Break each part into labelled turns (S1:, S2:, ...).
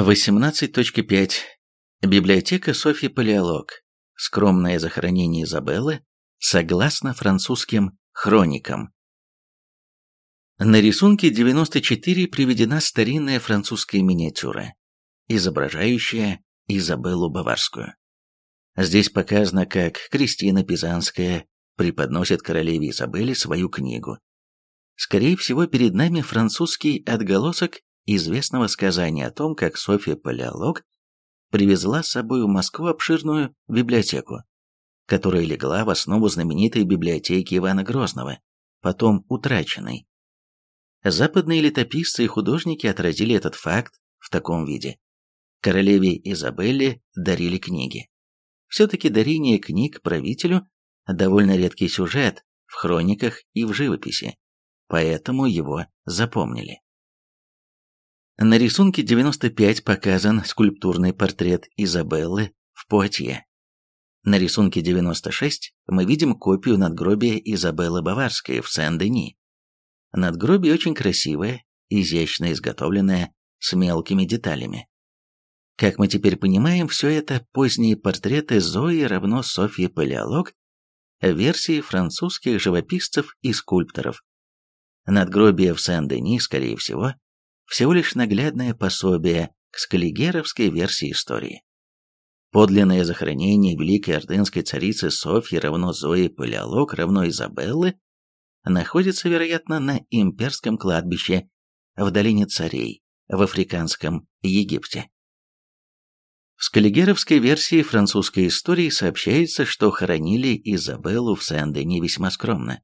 S1: 18.5. Библиотека Софьи Палеолог. Скромное захоронение Изабеллы согласно французским хроникам. На рисунке 94 приведена старинная французская миниатюра, изображающая Изабеллу Баварскую. Здесь показано, как Кристина Пизанская преподносит королеве Изабелле свою книгу. Скорее всего, перед нами французский отголосок известного сказания о том, как Софья Палеолог привезла с собой в Москву обширную библиотеку, которая легла в основу знаменитой библиотеки Ивана Грозного, потом утраченной. Западные летописцы и художники отразили этот факт в таком виде. Королеве Изабелле дарили книги. Все-таки дарение книг правителю – довольно редкий сюжет в хрониках и в живописи, поэтому его запомнили. На рисунке 95 показан скульптурный портрет Изабеллы в Пуатье. На рисунке 96 мы видим копию надгробия Изабеллы Баварской в Сен-Дени. Надгробие очень красивое, изящно изготовленное, с мелкими деталями. Как мы теперь понимаем, все это поздние портреты Зои равно Софьи Палеолог, версии французских живописцев и скульпторов. Надгробие в Сен-Дени, скорее всего, всего лишь наглядное пособие к скаллигеровской версии истории. Подлинное захоронение великой ордынской царицы Софьи равно Зои Палеолог равно Изабеллы находится, вероятно, на имперском кладбище в долине царей в африканском Египте. В скаллигеровской версии французской истории сообщается, что хоронили Изабеллу в Сен-Дени весьма скромно.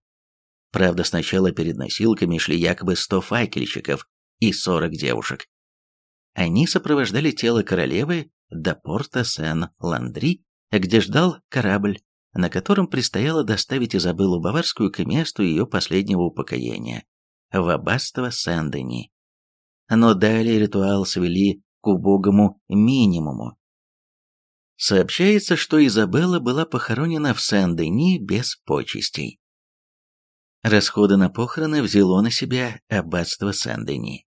S1: Правда, сначала перед носилками шли якобы 100 факельщиков и 40 девушек. Они сопровождали тело королевы до порта Сен-Ландри, где ждал корабль, на котором предстояло доставить Изабеллу Баварскую к месту ее последнего упокоения, в аббатство Сен-Дени. Но далее ритуал свели к убогому минимуму. Сообщается, что Изабелла была похоронена в Сен-Дени без почестей. Расходы на похороны взяло на себя аббатство Сен-Дени,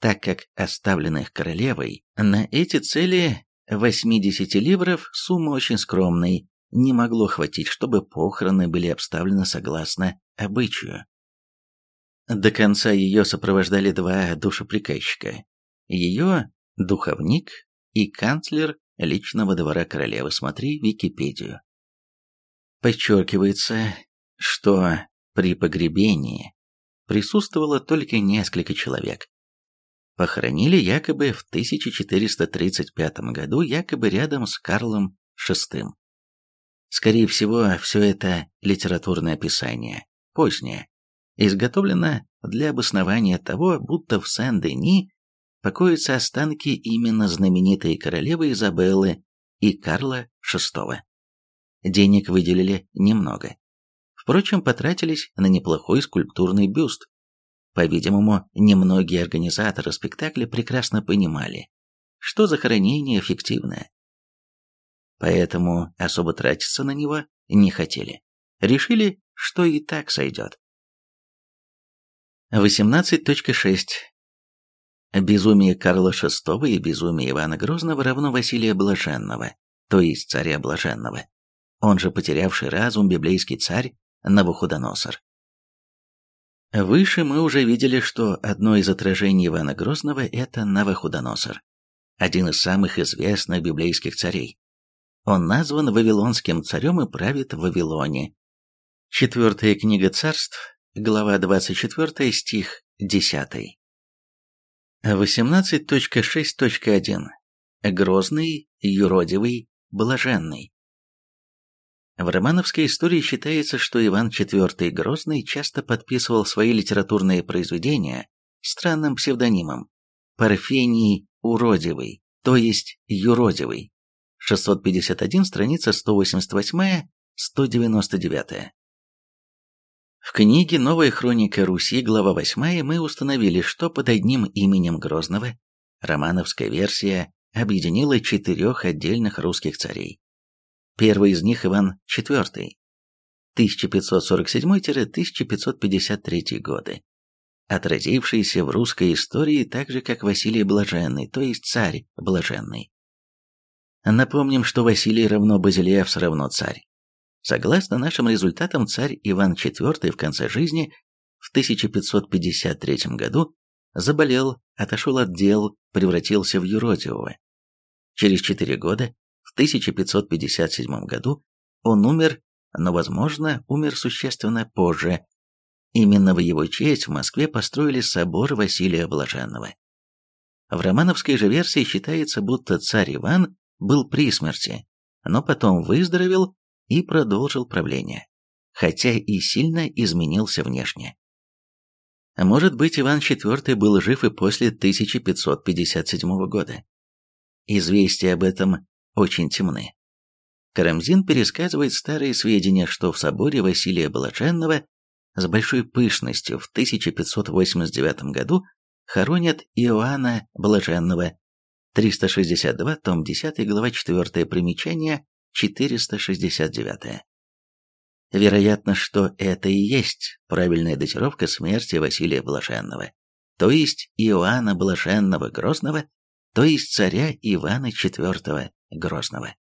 S1: так как оставленных королевой на эти цели 80 ливров, сумма очень скромной, не могло хватить, чтобы похороны были обставлены согласно обычаю. До конца ее сопровождали два душеприказчика. Ее духовник и канцлер личного двора королевы. Смотри Википедию. Подчеркивается, что при погребении присутствовало только несколько человек. Похоронили якобы в 1435 году, якобы рядом с Карлом VI. Скорее всего, все это литературное описание, позднее, изготовлено для обоснования того, будто в Сен-Дени покоятся останки именно знаменитой королевы Изабеллы и Карла VI. Денег выделили немного. Впрочем, потратились на неплохой скульптурный бюст. По-видимому, немногие организаторы спектакля прекрасно понимали, что захоронение эффективное. Поэтому особо тратиться на него не хотели. Решили, что и так сойдет. 18.6. Безумие Карла VI и безумие Ивана Грозного равно Василия Блаженного, то есть царя Блаженного. Он же потерявший разум библейский царь Навуходоносор. Выше мы уже видели, что одно из отражений Ивана Грозного – это Навуходоносор, один из самых известных библейских царей. Он назван Вавилонским царем и правит в Вавилоне. Четвертая книга царств, глава 24, стих 10. 18.6.1. Грозный, юродивый, блаженный. В романовской истории считается, что Иван IV Грозный часто подписывал свои литературные произведения странным псевдонимом Парфений Уродивый, то есть Юродивый. 651, страница 188-199. В книге «Новая хроника Руси», глава 8, мы установили, что под одним именем Грозного романовская версия объединила четырех отдельных русских царей. Первый из них Иван IV, 1547-1553 годы, отразившийся в русской истории так же, как Василий Блаженный, то есть царь Блаженный. Напомним, что Василий равно Базилевс равно царь. Согласно нашим результатам, царь Иван IV в конце жизни в 1553 году заболел, отошел от дел, превратился в юродивого. Через четыре года, в 1557 году, он умер, но, возможно, умер существенно позже. Именно в его честь в Москве построили собор Василия Блаженного. В романовской же версии считается, будто царь Иван был при смерти, но потом выздоровел и продолжил правление, хотя и сильно изменился внешне. Может быть, Иван IV был жив и после 1557 года. Известия об этом очень темны. Карамзин пересказывает старые сведения, что в соборе Василия Блаженного с большой пышностью в 1589 году хоронят Иоанна Блаженного, 362, том 10, глава 4, примечание 469. Вероятно, что это и есть правильная датировка смерти Василия Блаженного, то есть Иоанна Блаженного Грозного, то есть царя Ивана IV Грозного.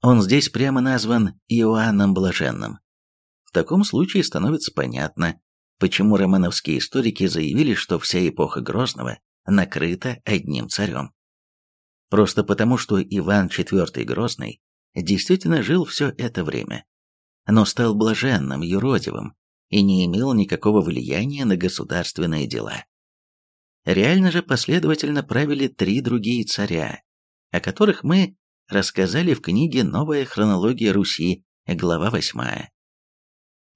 S1: Он здесь прямо назван Иоанном Блаженным. В таком случае становится понятно, почему романовские историки заявили, что вся эпоха Грозного накрыта одним царем. Просто потому, что Иван IV Грозный действительно жил все это время, но стал блаженным, юродивым и не имел никакого влияния на государственные дела. Реально же последовательно правили три другие царя, о которых мы рассказали в книге «Новая хронология Руси», глава 8.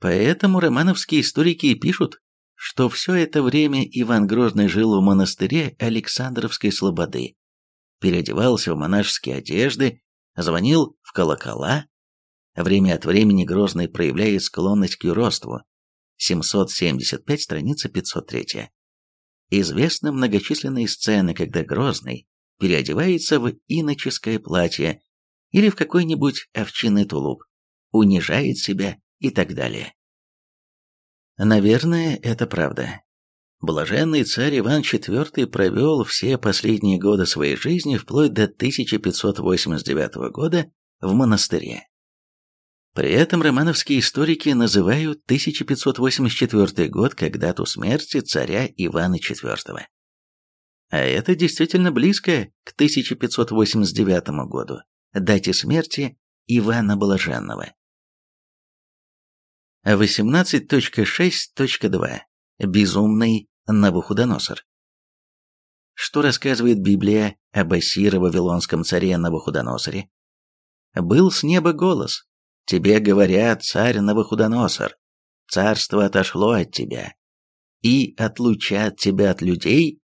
S1: Поэтому романовские историки пишут, что все это время Иван Грозный жил в монастыре Александровской Слободы, переодевался в монашеские одежды, звонил в колокола, Время от времени Грозный проявляет склонность к юродству. 775, страница 503. Известны многочисленные сцены, когда Грозный переодевается в иноческое платье или в какой-нибудь овчинный тулуп, унижает себя и так далее. Наверное, это правда. Блаженный царь Иван IV провел все последние годы своей жизни вплоть до 1589 года в монастыре. При этом романовские историки называют 1584 год как дату смерти царя Ивана IV. А это действительно близко к 1589 году, дате смерти Ивана Блаженного. 18.6.2. Безумный Навуходоносор. Что рассказывает Библия об Ассиро-Вавилонском царе Навуходоносоре? Был с неба голос, Тебе говорят, царь Навуходоносор, царство отошло от тебя, и отлучат тебя от людей,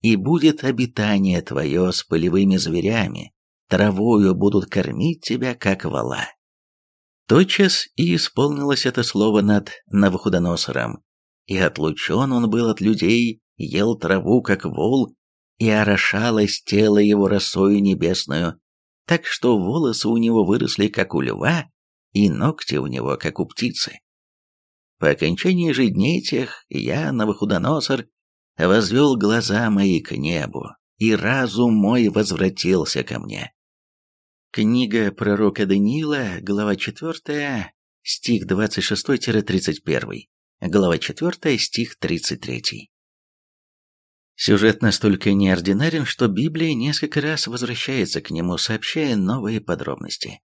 S1: и будет обитание твое с полевыми зверями, травою будут кормить тебя, как вала. Тотчас и исполнилось это слово над Навуходоносором, и отлучен он был от людей, ел траву, как вол, и орошалось тело его росою небесную, так что волосы у него выросли, как у льва, и ногти у него, как у птицы. По окончании же дней тех я, Навуходоносор, возвел глаза мои к небу, и разум мой возвратился ко мне. Книга пророка Даниила, глава 4, стих 26-31, глава 4, стих 33. Сюжет настолько неординарен, что Библия несколько раз возвращается к нему, сообщая новые подробности.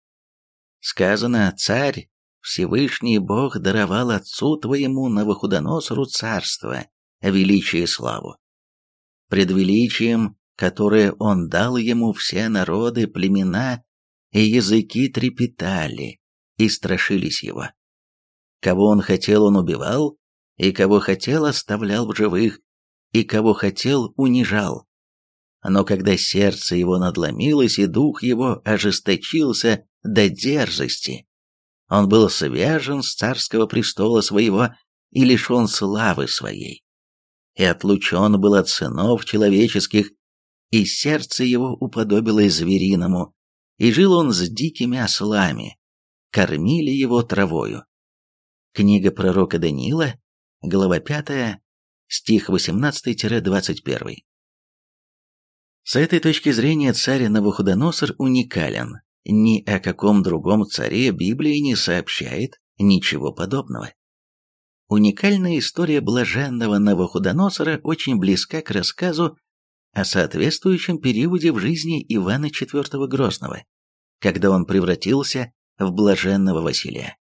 S1: Сказано, царь, Всевышний Бог даровал отцу твоему Навуходоносору царство, величие и славу. Пред величием, которое он дал ему, все народы, племена и языки трепетали и страшились его. Кого он хотел, он убивал, и кого хотел, оставлял в живых, и кого хотел, унижал. Но когда сердце его надломилось и дух его ожесточился до дерзости. Он был свяжен с царского престола своего и лишен славы своей. И отлучен был от сынов человеческих, и сердце его уподобилось звериному, и жил он с дикими ослами, кормили его травою. Книга пророка Даниила, глава 5, стих 18-21. С этой точки зрения царь Навуходоносор уникален. Ни о каком другом царе Библия не сообщает ничего подобного. Уникальная история блаженного Навуходоносора очень близка к рассказу о соответствующем периоде в жизни Ивана IV Грозного, когда он превратился в блаженного Василия.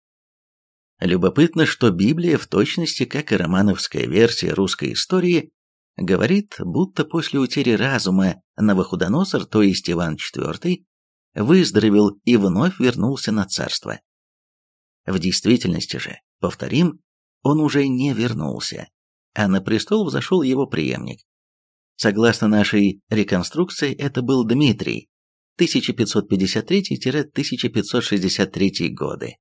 S1: Любопытно, что Библия, в точности как и романовская версия русской истории, говорит, будто после утери разума Навуходоносор, то есть Иван IV, выздоровел и вновь вернулся на царство. В действительности же, повторим, он уже не вернулся, а на престол взошел его преемник. Согласно нашей реконструкции, это был Дмитрий, 1553-1563 годы.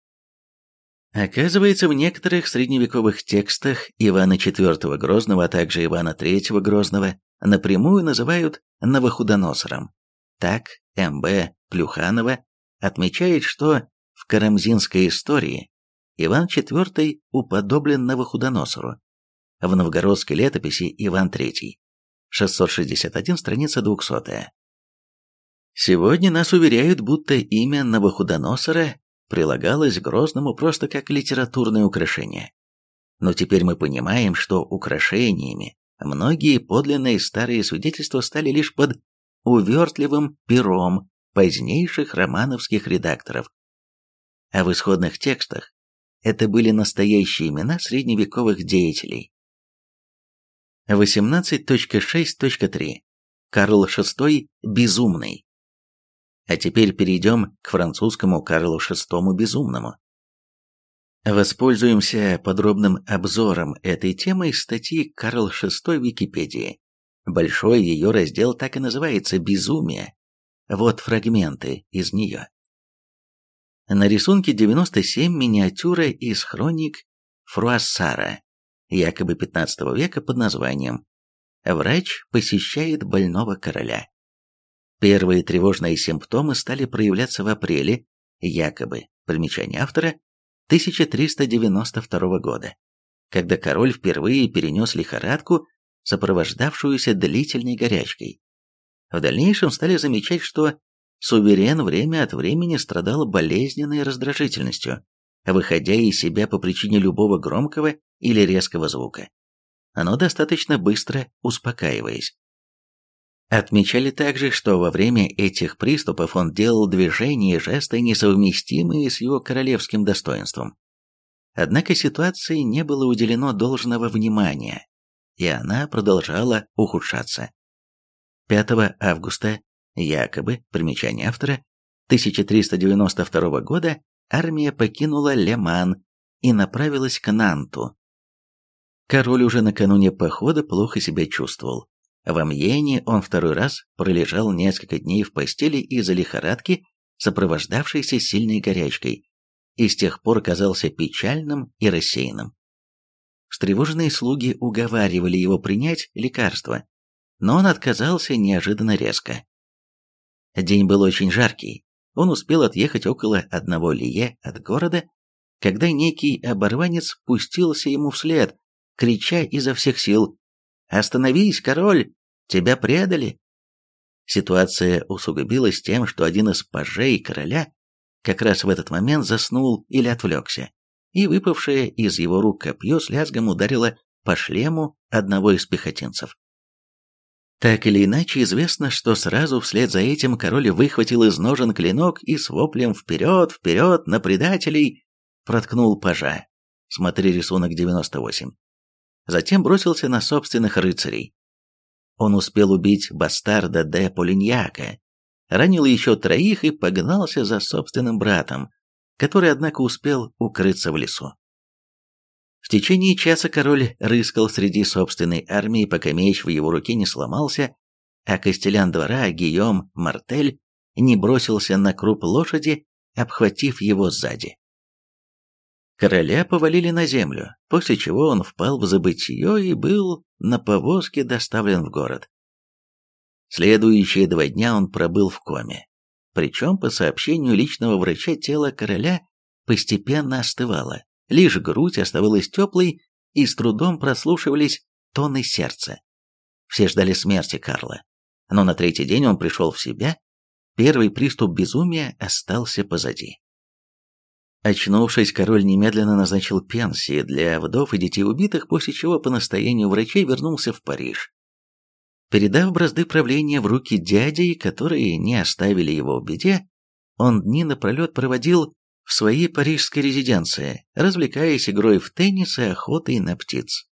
S1: Оказывается, в некоторых средневековых текстах Ивана IV Грозного, а также Ивана III Грозного напрямую называют Новохудоносором. Так М.Б. Плюханова отмечает, что в Карамзинской истории Иван IV уподоблен Новохудоносору. В новгородской летописи Иван III. 661, страница 200. Сегодня нас уверяют, будто имя Новохудоносора прилагалось Грозному просто как литературное украшение. Но теперь мы понимаем, что украшениями многие подлинные старые свидетельства стали лишь под увертливым пером позднейших романовских редакторов. А в исходных текстах это были настоящие имена средневековых деятелей. 18.6.3. Карл VI Безумный. А теперь перейдем к французскому Карлу VI Безумному. Воспользуемся подробным обзором этой темы из статьи «Карл VI» в Википедии. Большой ее раздел так и называется «Безумие». Вот фрагменты из нее. На рисунке 97 миниатюра из хроник Фруассара, якобы 15 века под названием «Врач посещает больного короля». Первые тревожные симптомы стали проявляться в апреле, якобы, примечание автора, 1392 года, когда король впервые перенес лихорадку, сопровождавшуюся длительной горячкой. В дальнейшем стали замечать, что суверен время от времени страдал болезненной раздражительностью, выходя из себя по причине любого громкого или резкого звука, но достаточно быстро успокаиваясь. Отмечали также, что во время этих приступов он делал движения и жесты, несовместимые с его королевским достоинством. Однако ситуации не было уделено должного внимания, и она продолжала ухудшаться. 5 августа, якобы, примечание автора, 1392 года армия покинула Леман и направилась к Нанту. Король уже накануне похода плохо себя чувствовал. В Амьене он второй раз пролежал несколько дней в постели из-за лихорадки, сопровождавшейся сильной горячкой, и с тех пор казался печальным и рассеянным. Встревоженные слуги уговаривали его принять лекарство, но он отказался неожиданно резко. День был очень жаркий, он успел отъехать около одного лие от города, когда некий оборванец пустился ему вслед, крича изо всех сил «Остановись, король! Тебя предали!» Ситуация усугубилась тем, что один из пажей короля как раз в этот момент заснул или отвлекся, и выпавшее из его рук копье с лязгом ударило по шлему одного из пехотинцев. Так или иначе, известно, что сразу вслед за этим король выхватил из ножен клинок и с воплем «Вперед, вперед, на предателей!» проткнул пажа. Смотри рисунок 98 затем бросился на собственных рыцарей. Он успел убить бастарда де Полиньяка, ранил еще троих и погнался за собственным братом, который, однако, успел укрыться в лесу. В течение часа король рыскал среди собственной армии, пока меч в его руке не сломался, а костелян двора Гийом Мартель не бросился на круп лошади, обхватив его сзади. Короля повалили на землю, после чего он впал в забытье и был на повозке доставлен в город. Следующие два дня он пробыл в коме. Причем, по сообщению личного врача, тело короля постепенно остывало, лишь грудь оставалась теплой и с трудом прослушивались тонны сердца. Все ждали смерти Карла. Но на третий день он пришел в себя, первый приступ безумия остался позади. Очнувшись, король немедленно назначил пенсии для вдов и детей убитых, после чего по настоянию врачей вернулся в Париж. Передав бразды правления в руки дядей, которые не оставили его в беде, он дни напролет проводил в своей парижской резиденции, развлекаясь игрой в теннис и охотой на птиц.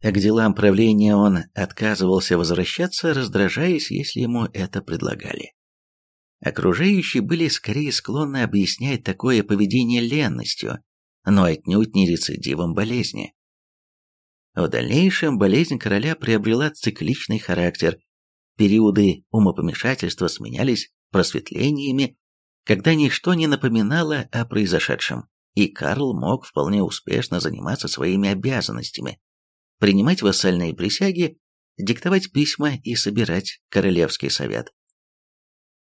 S1: К делам правления он отказывался возвращаться, раздражаясь, если ему это предлагали. Окружающие были скорее склонны объяснять такое поведение ленностью, но отнюдь не рецидивом болезни. В дальнейшем болезнь короля приобрела цикличный характер. Периоды умопомешательства сменялись просветлениями, когда ничто не напоминало о произошедшем, и Карл мог вполне успешно заниматься своими обязанностями, принимать вассальные присяги, диктовать письма и собирать королевский совет.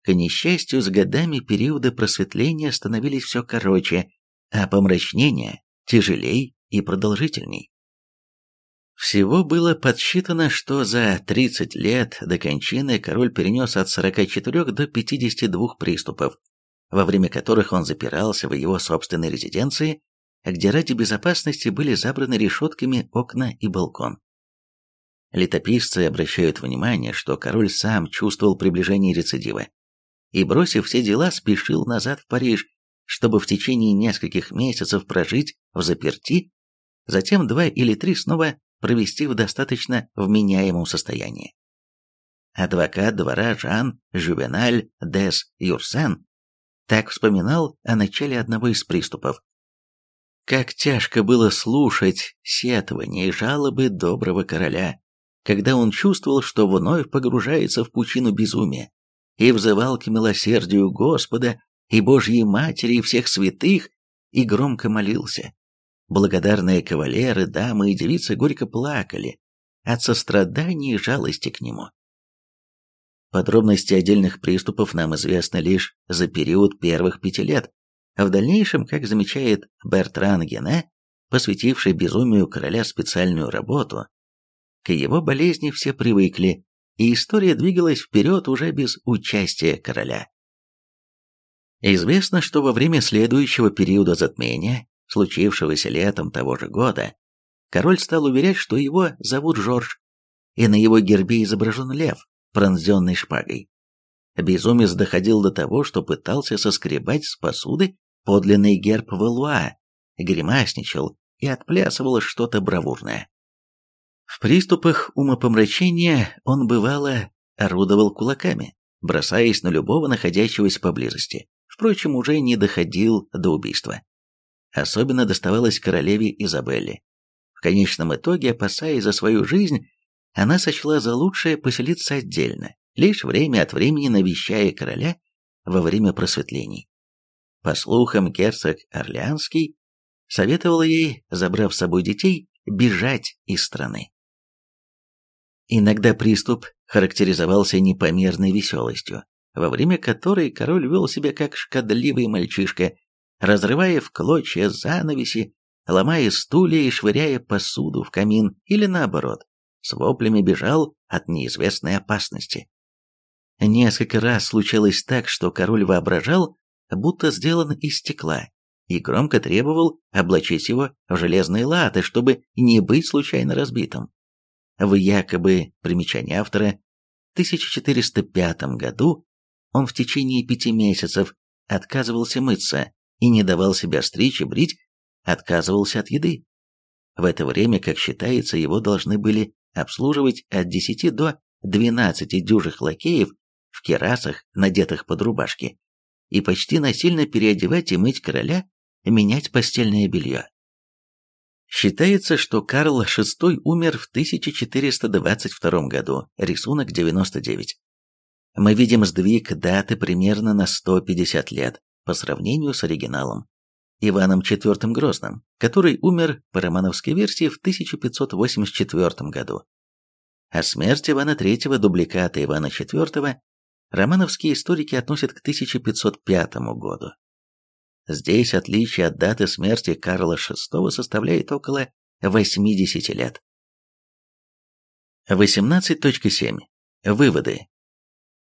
S1: К несчастью, с годами периоды просветления становились все короче, а помрачнение тяжелей и продолжительней. Всего было подсчитано, что за 30 лет до кончины король перенес от 44 до 52 приступов, во время которых он запирался в его собственной резиденции где ради безопасности были забраны решетками окна и балкон. Летописцы обращают внимание, что король сам чувствовал приближение рецидива и, бросив все дела, спешил назад в Париж, чтобы в течение нескольких месяцев прожить в заперти, затем два или три снова провести в достаточно вменяемом состоянии. Адвокат двора Жан Жювеналь Дес Юрсен так вспоминал о начале одного из приступов. Как тяжко было слушать сетования и жалобы доброго короля, когда он чувствовал, что вновь погружается в пучину безумия, и взывал к милосердию Господа и Божьей Матери и всех святых, и громко молился. Благодарные кавалеры, дамы и девицы горько плакали от сострадания и жалости к нему. Подробности отдельных приступов нам известны лишь за период первых пяти лет, а в дальнейшем, как замечает Бертран Гене, посвятивший безумию короля специальную работу, к его болезни все привыкли, и история двигалась вперед уже без участия короля. Известно, что во время следующего периода затмения, случившегося летом того же года, король стал уверять, что его зовут Жорж, и на его гербе изображен лев, пронзенный шпагой. Безумец доходил до того, что пытался соскребать с посуды подлинный герб Валуа, гримасничал и отплясывал что-то бравурное. В приступах умопомрачения он бывало орудовал кулаками, бросаясь на любого находящегося поблизости, впрочем, уже не доходил до убийства. Особенно доставалось королеве Изабелле. В конечном итоге, опасаясь за свою жизнь, она сочла за лучшее поселиться отдельно, лишь время от времени навещая короля во время просветлений. По слухам, герцог Орлеанский советовал ей, забрав с собой детей, бежать из страны. Иногда приступ характеризовался непомерной веселостью, во время которой король вел себя как шкодливый мальчишка, разрывая в клочья занавеси, ломая стулья и швыряя посуду в камин или наоборот, с воплями бежал от неизвестной опасности. Несколько раз случалось так, что король воображал, будто сделан из стекла, и громко требовал облачить его в железные латы, чтобы не быть случайно разбитым. В якобы примечании автора 1405 году он в течение пяти месяцев отказывался мыться и не давал себя стричь и брить, отказывался от еды. В это время, как считается, его должны были обслуживать от 10 до 12 дюжих лакеев в керасах, надетых под рубашки, и почти насильно переодевать и мыть короля, менять постельное белье. Считается, что Карл VI умер в 1422 году, рисунок 99. Мы видим сдвиг даты примерно на 150 лет по сравнению с оригиналом. Иваном IV Грозным, который умер по романовской версии в 1584 году. А смерть Ивана III, дубликата Ивана IV, романовские историки относят к 1505 году. Здесь отличие от даты смерти Карла VI составляет около 80 лет. 18.7. Выводы.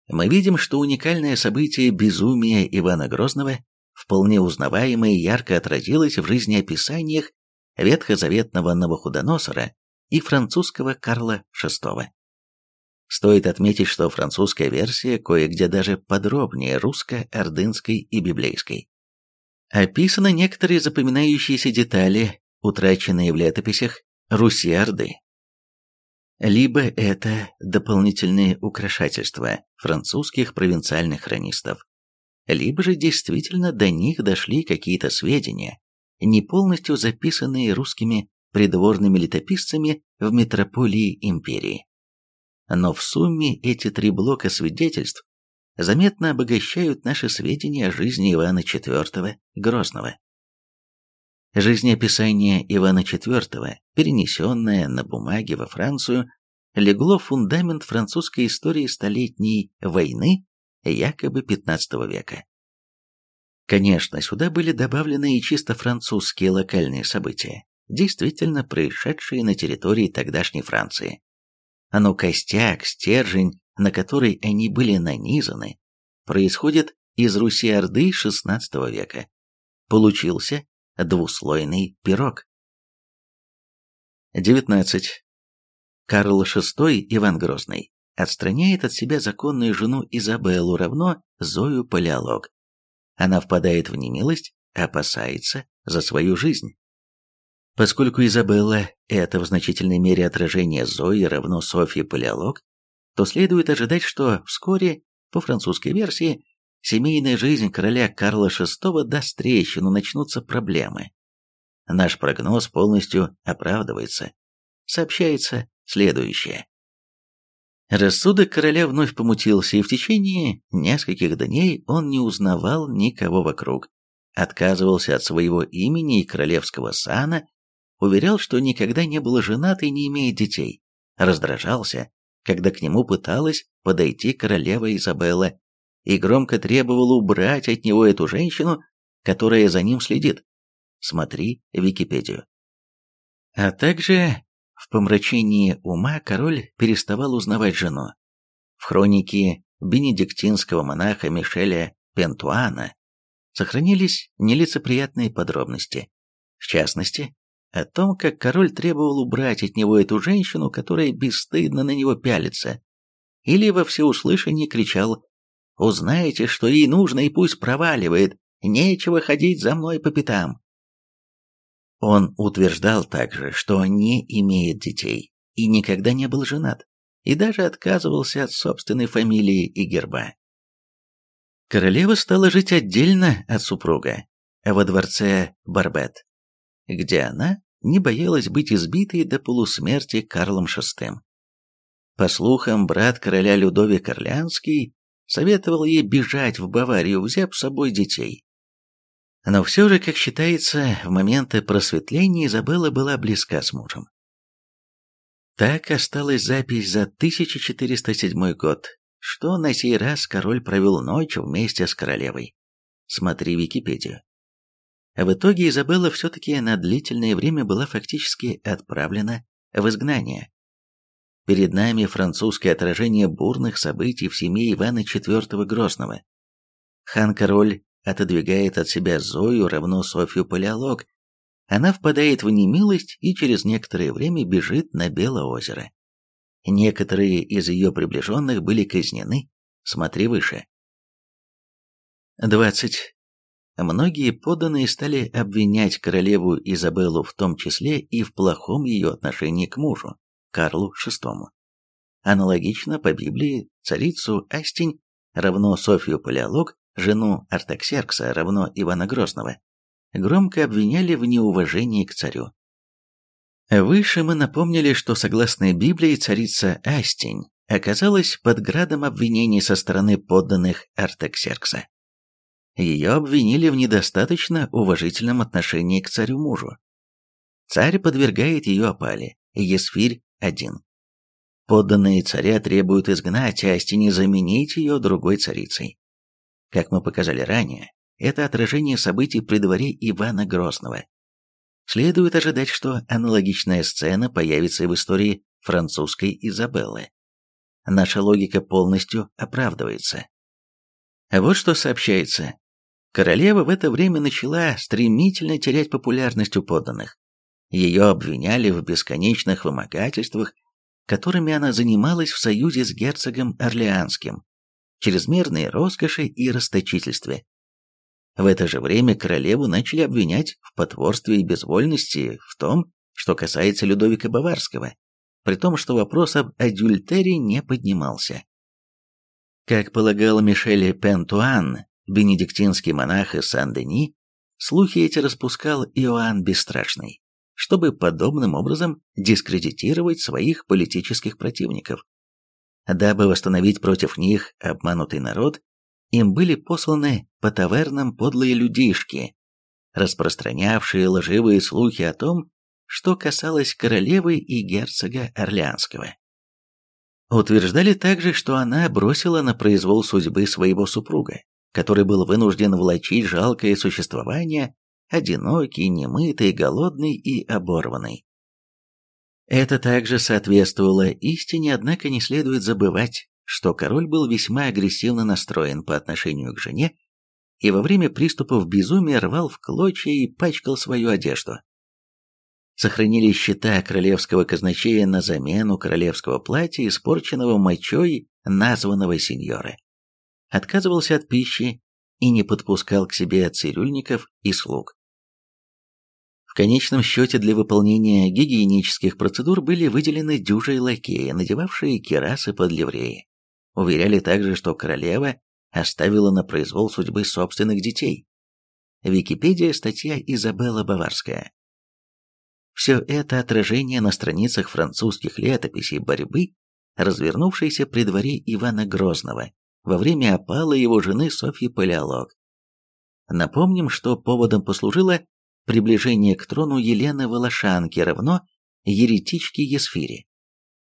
S1: Мы видим, что уникальное событие безумия Ивана Грозного вполне узнаваемо и ярко отразилось в жизнеописаниях ветхозаветного Новохудоносора и французского Карла VI. Стоит отметить, что французская версия кое-где даже подробнее русско-ордынской и библейской. Описаны некоторые запоминающиеся детали, утраченные в летописях Руси-Орды. Либо это дополнительные украшательства французских провинциальных хронистов, либо же действительно до них дошли какие-то сведения, не полностью записанные русскими придворными летописцами в метрополии империи. Но в сумме эти три блока свидетельств заметно обогащают наши сведения о жизни Ивана IV Грозного. Жизнеописание Ивана IV, перенесенное на бумаге во Францию, легло в фундамент французской истории Столетней войны якобы XV века. Конечно, сюда были добавлены и чисто французские локальные события, действительно происшедшие на территории тогдашней Франции. Но костяк, стержень, на который они были нанизаны, происходит из Руси-Орды XVI века. Получился двуслойный пирог. 19. Карл VI Иван Грозный отстраняет от себя законную жену Изабеллу равно Зою Палеолог. Она впадает в немилость, опасается за свою жизнь. Поскольку Изабелла – это в значительной мере отражение Зои равно Софье Палеолог, то следует ожидать, что вскоре, по французской версии, семейная жизнь короля Карла VI даст трещину, начнутся проблемы. Наш прогноз полностью оправдывается. Сообщается следующее. Рассудок короля вновь помутился, и в течение нескольких дней он не узнавал никого вокруг, отказывался от своего имени и королевского сана, уверял, что никогда не был женат и не имеет детей, раздражался, когда к нему пыталась подойти королева Изабелла, и громко требовал убрать от него эту женщину, которая за ним следит. Смотри Википедию. А также в помрачении ума король переставал узнавать жену. В хронике бенедиктинского монаха Мишеля Пентуана сохранились нелицеприятные подробности. В частности, о том, как король требовал убрать от него эту женщину, которая бесстыдно на него пялится, или во всеуслышание кричал «Узнайте, что ей нужно, и пусть проваливает, нечего ходить за мной по пятам». Он утверждал также, что не имеет детей и никогда не был женат, и даже отказывался от собственной фамилии и герба. Королева стала жить отдельно от супруга, во дворце Барбет, где она не боялась быть избитой до полусмерти Карлом VI. По слухам, брат короля Людовик Орлеанский советовал ей бежать в Баварию, взяв с собой детей. Но все же, как считается, в моменты просветления Изабелла была близка с мужем. Так осталась запись за 1407 год, что на сей раз король провел ночь вместе с королевой. Смотри Википедию. В итоге Изабелла все-таки на длительное время была фактически отправлена в изгнание. Перед нами французское отражение бурных событий в семье Ивана IV Грозного. Хан-король отодвигает от себя Зою равно Софью Палеолог. Она впадает в немилость и через некоторое время бежит на Белоозеро. Некоторые из ее приближенных были казнены. Смотри выше. 20. Многие подданные стали обвинять королеву Изабеллу в том числе и в плохом ее отношении к мужу, Карлу VI. Аналогично по Библии царицу Астень равно Софию Палеолог жену Артаксеркса, равно Ивана Грозного, громко обвиняли в неуважении к царю. Выше мы напомнили, что согласно Библии царица Астень оказалась под градом обвинений со стороны подданных Артаксеркса. Ее обвинили в недостаточно уважительном отношении к царю-мужу. Царь подвергает ее опале, Есфирь один. Подданные царя требуют изгнать Астини, заменить ее другой царицей. Как мы показали ранее, это отражение событий при дворе Ивана Грозного. Следует ожидать, что аналогичная сцена появится и в истории французской Изабеллы. Наша логика полностью оправдывается. Вот что сообщается. Королева в это время начала стремительно терять популярность у подданных. Ее обвиняли в бесконечных вымогательствах, которыми она занималась в союзе с герцогом Орлеанским, чрезмерной роскоши и расточительстве. В это же время королеву начали обвинять в потворстве и безвольности в том, что касается Людовика Баварского, при том, что вопрос об адюльтере не поднимался. Как полагал Мишель Пентуан, бенедиктинский монах из Сан-Дени, слухи эти распускал Иоанн Бесстрашный, чтобы подобным образом дискредитировать своих политических противников. Дабы восстановить против них обманутый народ, им были посланы по тавернам подлые людишки, распространявшие лживые слухи о том, что касалось королевы и герцога Орлеанского. Утверждали также, что она бросила на произвол судьбы своего супруга, который был вынужден влачить жалкое существование, одинокий, немытый, голодный и оборванный. Это также соответствовало истине, однако не следует забывать, что король был весьма агрессивно настроен по отношению к жене и во время приступов безумия рвал в клочья и пачкал свою одежду. Сохранились счета королевского казначея на замену королевского платья, испорченного мочой названного сеньора. Отказывался от пищи и не подпускал к себе цирюльников и слуг. В конечном счете для выполнения гигиенических процедур были выделены дюжи лакеи, надевавшие керасы под ливреи. Уверяли также, что королева оставила на произвол судьбы собственных детей. Википедия, статья Изабелла Баварская. Все это отражение на страницах французских летописей борьбы, развернувшейся при дворе Ивана Грозного во время опала его жены Софьи Палеолог. Напомним, что поводом послужило приближение к трону Елены Волошанки равно еретички Есфири.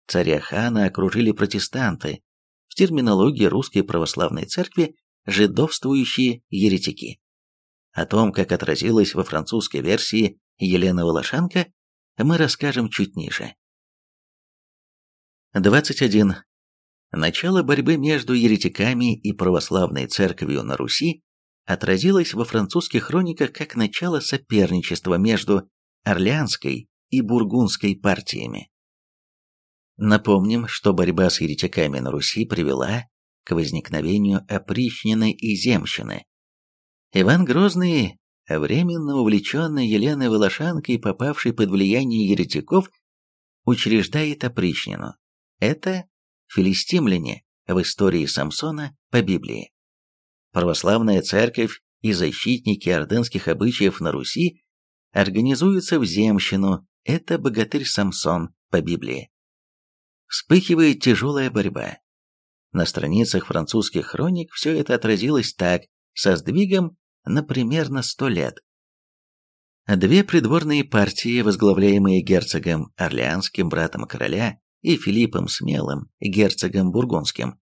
S1: Царя хана окружили протестанты, в терминологии русской православной церкви жидовствующие еретики. О том, как отразилось во французской версии Елена Волошенко, мы расскажем чуть ниже. 21. Начало борьбы между еретиками и православной церковью на Руси отразилось во французских хрониках как начало соперничества между Орлеанской и Бургундской партиями. Напомним, что борьба с еретиками на Руси привела к возникновению опричнины и земщины. Иван Грозный, временно увлеченный Еленой Волошанкой, попавший под влияние еретиков, учреждает опричнину. Это филистимляне в истории Самсона по Библии. Православная церковь и защитники ордынских обычаев на Руси организуются в земщину, это богатырь Самсон по Библии вспыхивает тяжелая борьба. На страницах французских хроник все это отразилось так, со сдвигом на примерно сто лет. Две придворные партии, возглавляемые герцогом Орлеанским, братом короля, и Филиппом Смелым, герцогом Бургундским,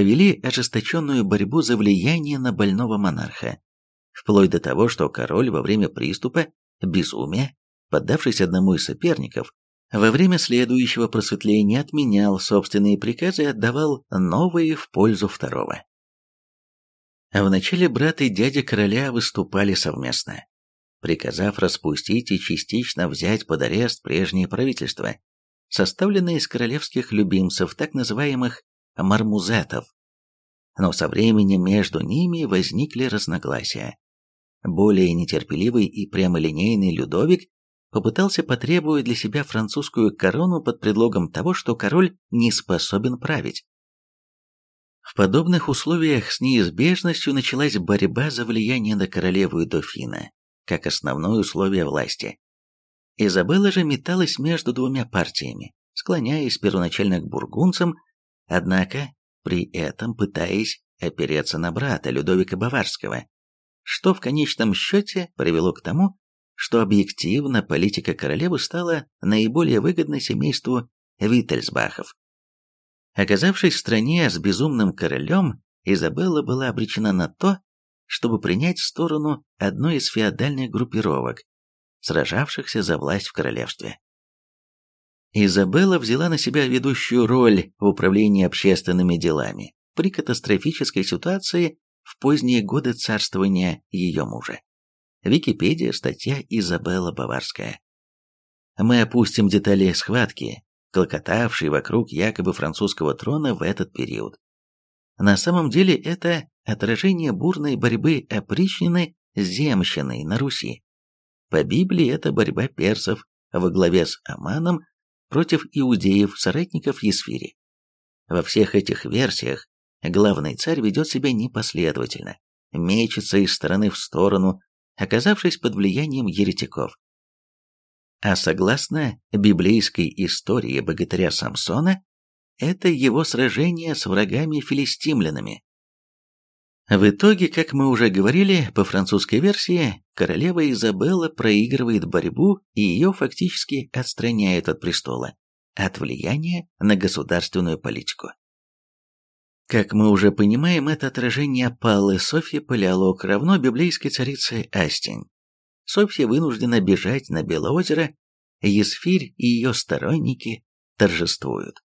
S1: вели ожесточенную борьбу за влияние на больного монарха, вплоть до того, что король во время приступа безумия, поддавшись одному из соперников, во время следующего просветления отменял собственные приказы и отдавал новые в пользу второго. А вначале брат и дядя короля выступали совместно, приказав распустить и частично взять под арест прежнее правительство, составленное из королевских любимцев, так называемых мармузетов. Но со временем между ними возникли разногласия. Более нетерпеливый и прямолинейный Людовик попытался потребовать для себя французскую корону под предлогом того, что король не способен править. В подобных условиях с неизбежностью началась борьба за влияние на королеву и дофина, как основное условие власти. Изабелла же металась между двумя партиями, склоняясь первоначально к бургунцам, однако при этом пытаясь опереться на брата Людовика Баварского, что в конечном счете привело к тому, что объективно политика королевы стала наиболее выгодной семейству Виттельсбахов. Оказавшись в стране с безумным королем, Изабелла была обречена на то, чтобы принять сторону одной из феодальных группировок, сражавшихся за власть в королевстве. Изабелла взяла на себя ведущую роль в управлении общественными делами при катастрофической ситуации в поздние годы царствования ее мужа. Википедия, статья Изабелла Баварская. Мы опустим детали схватки, клокотавшей вокруг якобы французского трона в этот период. На самом деле это отражение бурной борьбы опричнины с земщиной на Руси. По Библии это борьба персов во главе с Аманом против иудеев, соратников Есфири. Во всех этих версиях главный царь ведет себя непоследовательно, мечется из стороны в сторону, оказавшись под влиянием еретиков. А согласно библейской истории богатыря Самсона, это его сражение с врагами-филистимлянами. В итоге, как мы уже говорили, по французской версии, королева Изабелла проигрывает борьбу и ее фактически отстраняют от престола, от влияния на государственную политику. Как мы уже понимаем, это отражение Паллы Софьи Палеолог равно библейской царице Астень. Софья вынуждена бежать на Белоозеро, Есфирь и ее сторонники торжествуют.